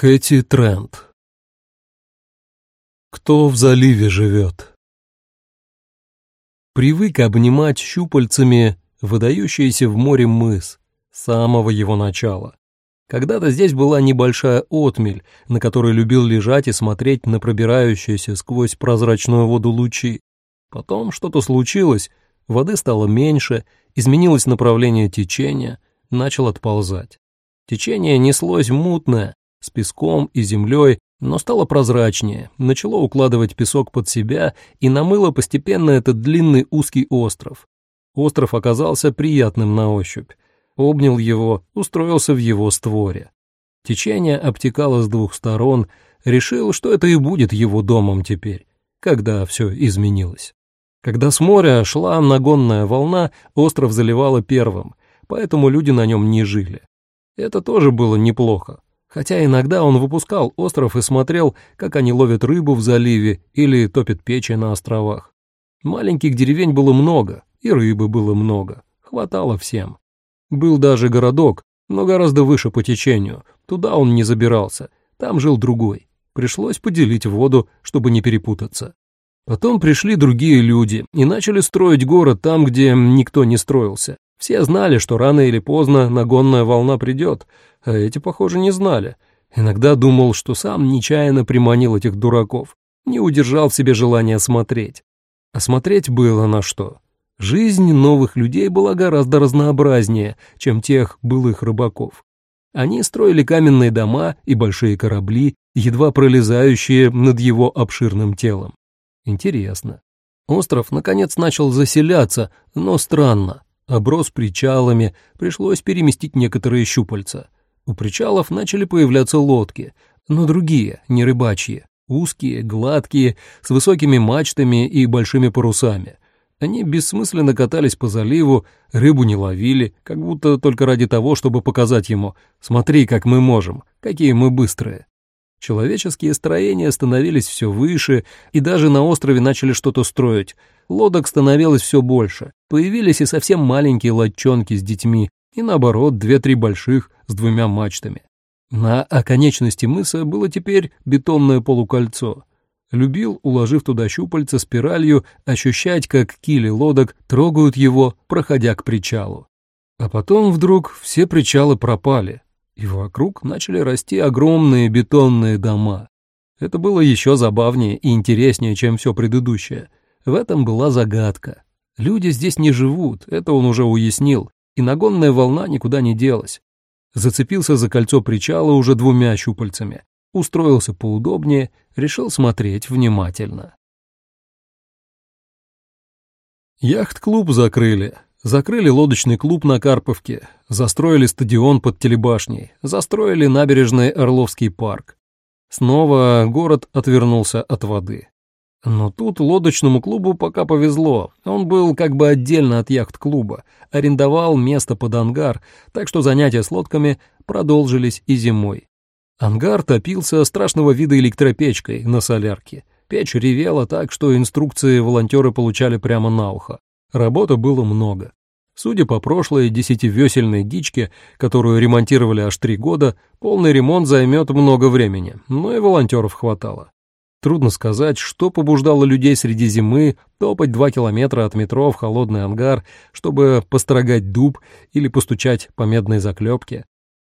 Кэти Трент Кто в заливе живет? Привык обнимать щупальцами выдающийся в море мыс с самого его начала. Когда-то здесь была небольшая отмель, на которой любил лежать и смотреть на пробирающиеся сквозь прозрачную воду лучи. Потом что-то случилось, воды стало меньше, изменилось направление течения, начал отползать. Течение неслось мутное, с песком и землей, но стало прозрачнее, начало укладывать песок под себя и намыло постепенно этот длинный узкий остров. Остров оказался приятным на ощупь. Обнял его, устроился в его створе. Течение обтекало с двух сторон, решил, что это и будет его домом теперь, когда все изменилось. Когда с моря шла нагонная волна, остров заливало первым, поэтому люди на нем не жили. Это тоже было неплохо хотя иногда он выпускал остров и смотрел, как они ловят рыбу в заливе или топят печи на островах. Маленьких деревень было много, и рыбы было много, хватало всем. Был даже городок, но гораздо выше по течению, туда он не забирался, там жил другой. Пришлось поделить воду, чтобы не перепутаться. Потом пришли другие люди и начали строить город там, где никто не строился. Все знали, что рано или поздно нагонная волна придет, а эти, похоже, не знали. Иногда думал, что сам нечаянно приманил этих дураков, не удержал в себе желания смотреть. А смотреть было на что. Жизнь новых людей была гораздо разнообразнее, чем тех былых рыбаков. Они строили каменные дома и большие корабли, едва пролезающие над его обширным телом. Интересно. Остров, наконец, начал заселяться, но странно оброс причалами, пришлось переместить некоторые щупальца. У причалов начали появляться лодки, но другие, не рыбачьи, узкие, гладкие, с высокими мачтами и большими парусами. Они бессмысленно катались по заливу, рыбу не ловили, как будто только ради того, чтобы показать ему «Смотри, как мы можем, какие мы быстрые». Человеческие строения становились все выше, и даже на острове начали что-то строить — Лодок становилось все больше. Появились и совсем маленькие лодчонки с детьми, и наоборот, две-три больших с двумя мачтами. На оконечности мыса было теперь бетонное полукольцо. Любил, уложив туда щупальца спиралью, ощущать, как кили лодок трогают его, проходя к причалу. А потом вдруг все причалы пропали, и вокруг начали расти огромные бетонные дома. Это было еще забавнее и интереснее, чем все предыдущее — в этом была загадка. Люди здесь не живут, это он уже уяснил, и нагонная волна никуда не делась. Зацепился за кольцо причала уже двумя щупальцами, устроился поудобнее, решил смотреть внимательно. Яхт-клуб закрыли. Закрыли лодочный клуб на Карповке, застроили стадион под телебашней, застроили набережный Орловский парк. Снова город отвернулся от воды. Но тут лодочному клубу пока повезло. Он был как бы отдельно от яхт-клуба, арендовал место под ангар, так что занятия с лодками продолжились и зимой. Ангар топился страшного вида электропечкой на солярке. Печь ревела так, что инструкции волонтеры получали прямо на ухо. Работы было много. Судя по прошлой десятивесельной дичке, которую ремонтировали аж три года, полный ремонт займет много времени, но и волонтеров хватало. Трудно сказать, что побуждало людей среди зимы топать два километра от метро в холодный ангар, чтобы построгать дуб или постучать по медной заклепке.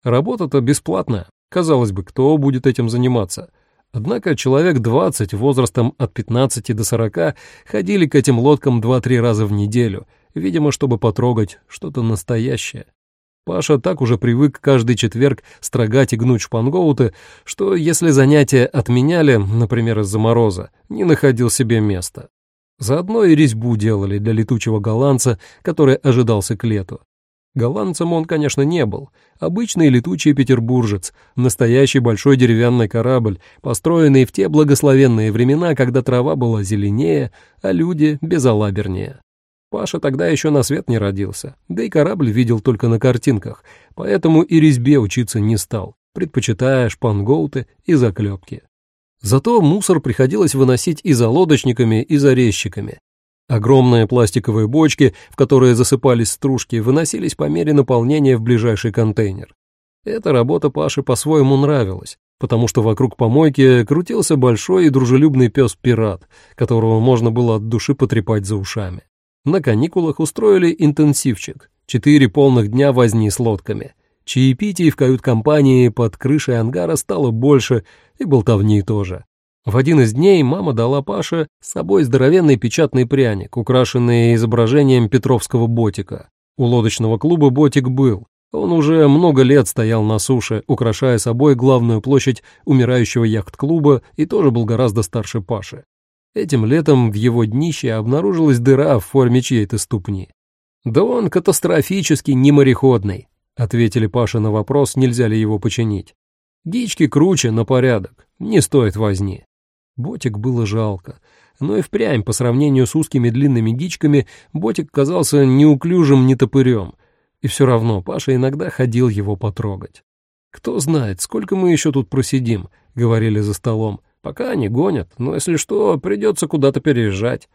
Работа-то бесплатная. Казалось бы, кто будет этим заниматься? Однако человек 20 возрастом от 15 до 40 ходили к этим лодкам 2-3 раза в неделю, видимо, чтобы потрогать что-то настоящее. Паша так уже привык каждый четверг строгать и гнуть шпангоуты, что если занятия отменяли, например, из-за мороза, не находил себе места. Заодно и резьбу делали для летучего голландца, который ожидался к лету. Голландцем он, конечно, не был. Обычный летучий петербуржец, настоящий большой деревянный корабль, построенный в те благословенные времена, когда трава была зеленее, а люди безалабернее. Паша тогда еще на свет не родился, да и корабль видел только на картинках, поэтому и резьбе учиться не стал, предпочитая шпангоуты и заклепки. Зато мусор приходилось выносить и за лодочниками, и за резчиками. Огромные пластиковые бочки, в которые засыпались стружки, выносились по мере наполнения в ближайший контейнер. Эта работа Паше по-своему нравилась. потому что вокруг помойки крутился большой и дружелюбный пес-пират, которого можно было от души потрепать за ушами. На каникулах устроили интенсивчик, четыре полных дня возни с лодками. Чаепитий в кают-компании под крышей ангара стало больше, и болтовни тоже. В один из дней мама дала Паше с собой здоровенный печатный пряник, украшенный изображением Петровского ботика. У лодочного клуба ботик был, он уже много лет стоял на суше, украшая собой главную площадь умирающего яхт-клуба и тоже был гораздо старше Паши. Этим летом в его днище обнаружилась дыра в форме чьей-то ступни. «Да он катастрофически не мореходный», — ответили Паше на вопрос, нельзя ли его починить. «Гички круче на порядок, не стоит возни». Ботик было жалко, но и впрямь по сравнению с узкими длинными гичками ботик казался неуклюжим нетопырем — и все равно Паша иногда ходил его потрогать. «Кто знает, сколько мы еще тут просидим», — говорили за столом. «Пока они гонят, но если что, придется куда-то переезжать.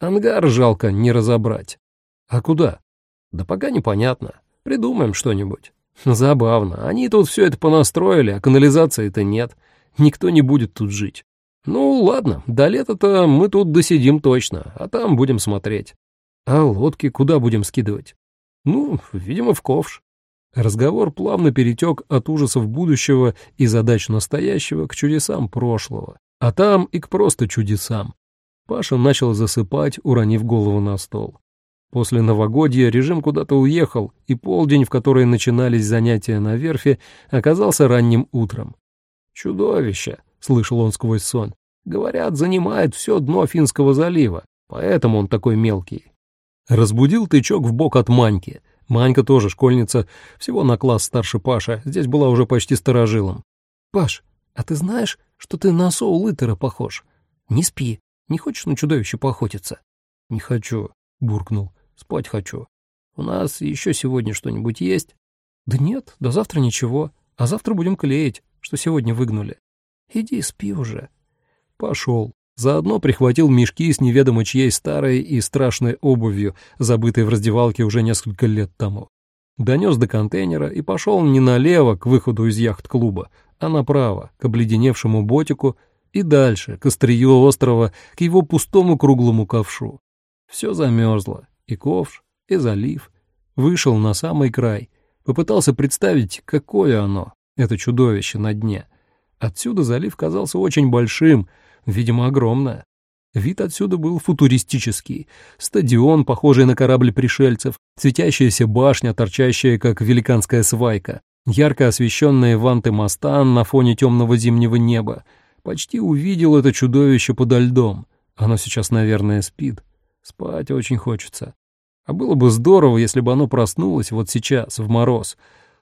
Ангар жалко не разобрать». «А куда?» «Да пока непонятно. Придумаем что-нибудь». «Забавно. Они тут все это понастроили, а канализации-то нет. Никто не будет тут жить». «Ну, ладно, до лета-то мы тут досидим точно, а там будем смотреть». «А лодки куда будем скидывать?» Ну, видимо, в ковш. Разговор плавно перетек от ужасов будущего и задач настоящего к чудесам прошлого, а там и к просто чудесам. Паша начал засыпать, уронив голову на стол. После новогодья режим куда-то уехал, и полдень, в который начинались занятия на верфи, оказался ранним утром. «Чудовище!» — слышал он сквозь сон. «Говорят, занимает все дно Финского залива, поэтому он такой мелкий. Разбудил тычок в бок от Маньки. Манька тоже школьница, всего на класс старше Паша, здесь была уже почти старожилом. «Паш, а ты знаешь, что ты на Соул Литера похож? Не спи, не хочешь на чудовище поохотиться?» «Не хочу», — буркнул, — «спать хочу. У нас еще сегодня что-нибудь есть?» «Да нет, до завтра ничего, а завтра будем клеить, что сегодня выгнули. Иди спи уже». Пошел. Заодно прихватил мешки с неведомо чьей старой и страшной обувью, забытой в раздевалке уже несколько лет тому. Донес до контейнера и пошел не налево, к выходу из яхт-клуба, а направо, к обледеневшему ботику и дальше, к острию острова, к его пустому круглому ковшу. Все замерзло, и ковш, и залив. Вышел на самый край, попытался представить, какое оно, это чудовище на дне. Отсюда залив казался очень большим, видимо, огромная. Вид отсюда был футуристический. Стадион, похожий на корабль пришельцев, светящаяся башня, торчащая, как великанская свайка, ярко освещенные ванты моста на фоне темного зимнего неба. Почти увидел это чудовище подо льдом. Оно сейчас, наверное, спит. Спать очень хочется. А было бы здорово, если бы оно проснулось вот сейчас, в мороз.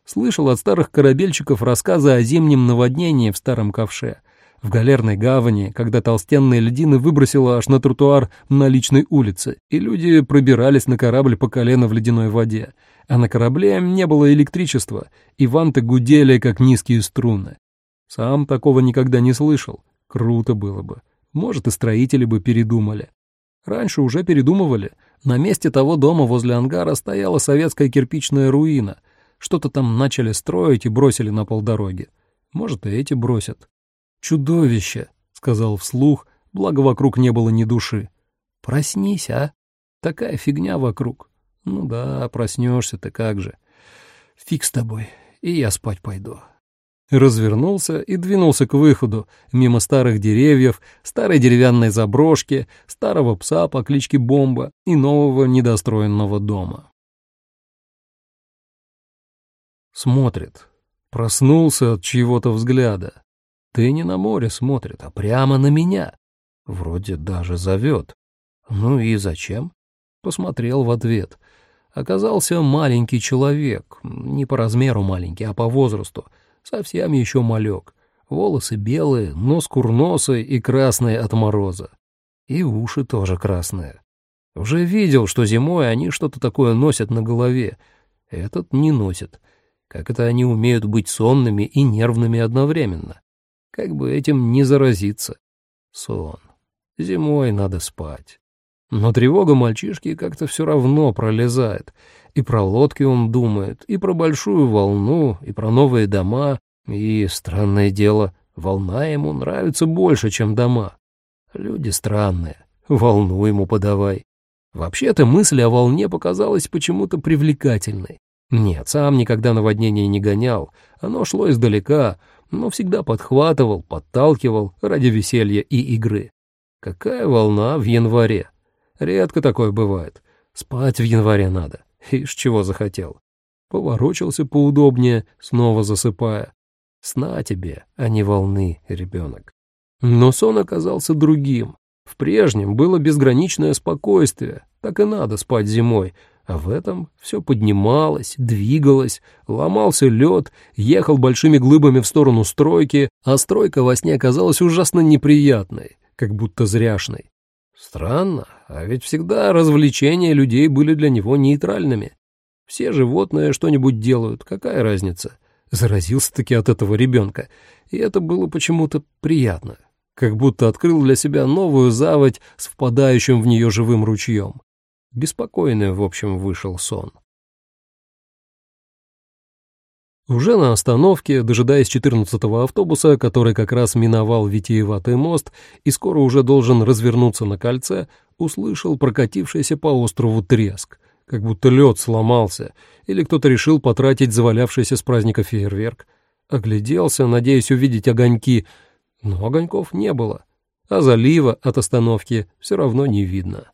Слышал от старых корабельщиков рассказы о зимнем наводнении в старом ковше — в галерной гавани, когда толстенные льдины выбросило аж на тротуар на личной улице, и люди пробирались на корабль по колено в ледяной воде. А на корабле не было электричества, и ванты гудели, как низкие струны. Сам такого никогда не слышал. Круто было бы. Может, и строители бы передумали. Раньше уже передумывали. На месте того дома возле ангара стояла советская кирпичная руина. Что-то там начали строить и бросили на полдороги. Может, и эти бросят. «Чудовище!» — сказал вслух, благо вокруг не было ни души. «Проснись, а! Такая фигня вокруг. Ну да, проснешься ты как же. Фиг с тобой, и я спать пойду». Развернулся и двинулся к выходу, мимо старых деревьев, старой деревянной заброшки, старого пса по кличке Бомба и нового недостроенного дома. Смотрит. Проснулся от чьего-то взгляда. Ты не на море смотрит, а прямо на меня. Вроде даже зовет. Ну и зачем? Посмотрел в ответ. Оказался маленький человек, не по размеру маленький, а по возрасту, совсем еще малек. Волосы белые, нос курносый и красный от мороза. И уши тоже красные. Уже видел, что зимой они что-то такое носят на голове. Этот не носит. Как это они умеют быть сонными и нервными одновременно? Как бы этим не заразиться. Сон. Зимой надо спать. Но тревога мальчишки как-то все равно пролезает. И про лодки он думает, и про большую волну, и про новые дома, и, странное дело, Волна ему нравится больше, чем дома. Люди странные, волну ему подавай. Вообще-то мысль о волне показалась почему-то привлекательной. Нет, сам никогда наводнение не гонял, оно шло издалека, но всегда подхватывал, подталкивал ради веселья и игры. Какая волна в январе? Редко такое бывает. Спать в январе надо. Ишь, чего захотел. Поворочился поудобнее, снова засыпая. Сна тебе, а не волны, ребенок. Но сон оказался другим. В прежнем было безграничное спокойствие. Так и надо спать зимой, а в этом все поднималось, двигалось, ломался лед, ехал большими глыбами в сторону стройки, а стройка во сне казалась ужасно неприятной, как будто зряшной. Странно, а ведь всегда развлечения людей были для него нейтральными. Все животные что-нибудь делают, какая разница? Заразился-таки от этого ребенка, и это было почему-то приятно, как будто открыл для себя новую заводь с впадающим в нее живым ручьем. Беспокойный, в общем, вышел сон. Уже на остановке, дожидаясь 14-го автобуса, который как раз миновал Витиеватый мост и скоро уже должен развернуться на кольце, услышал прокатившийся по острову треск, как будто лед сломался, или кто-то решил потратить завалявшийся с праздника фейерверк. Огляделся, надеясь увидеть огоньки, но огоньков не было, а залива от остановки все равно не видно.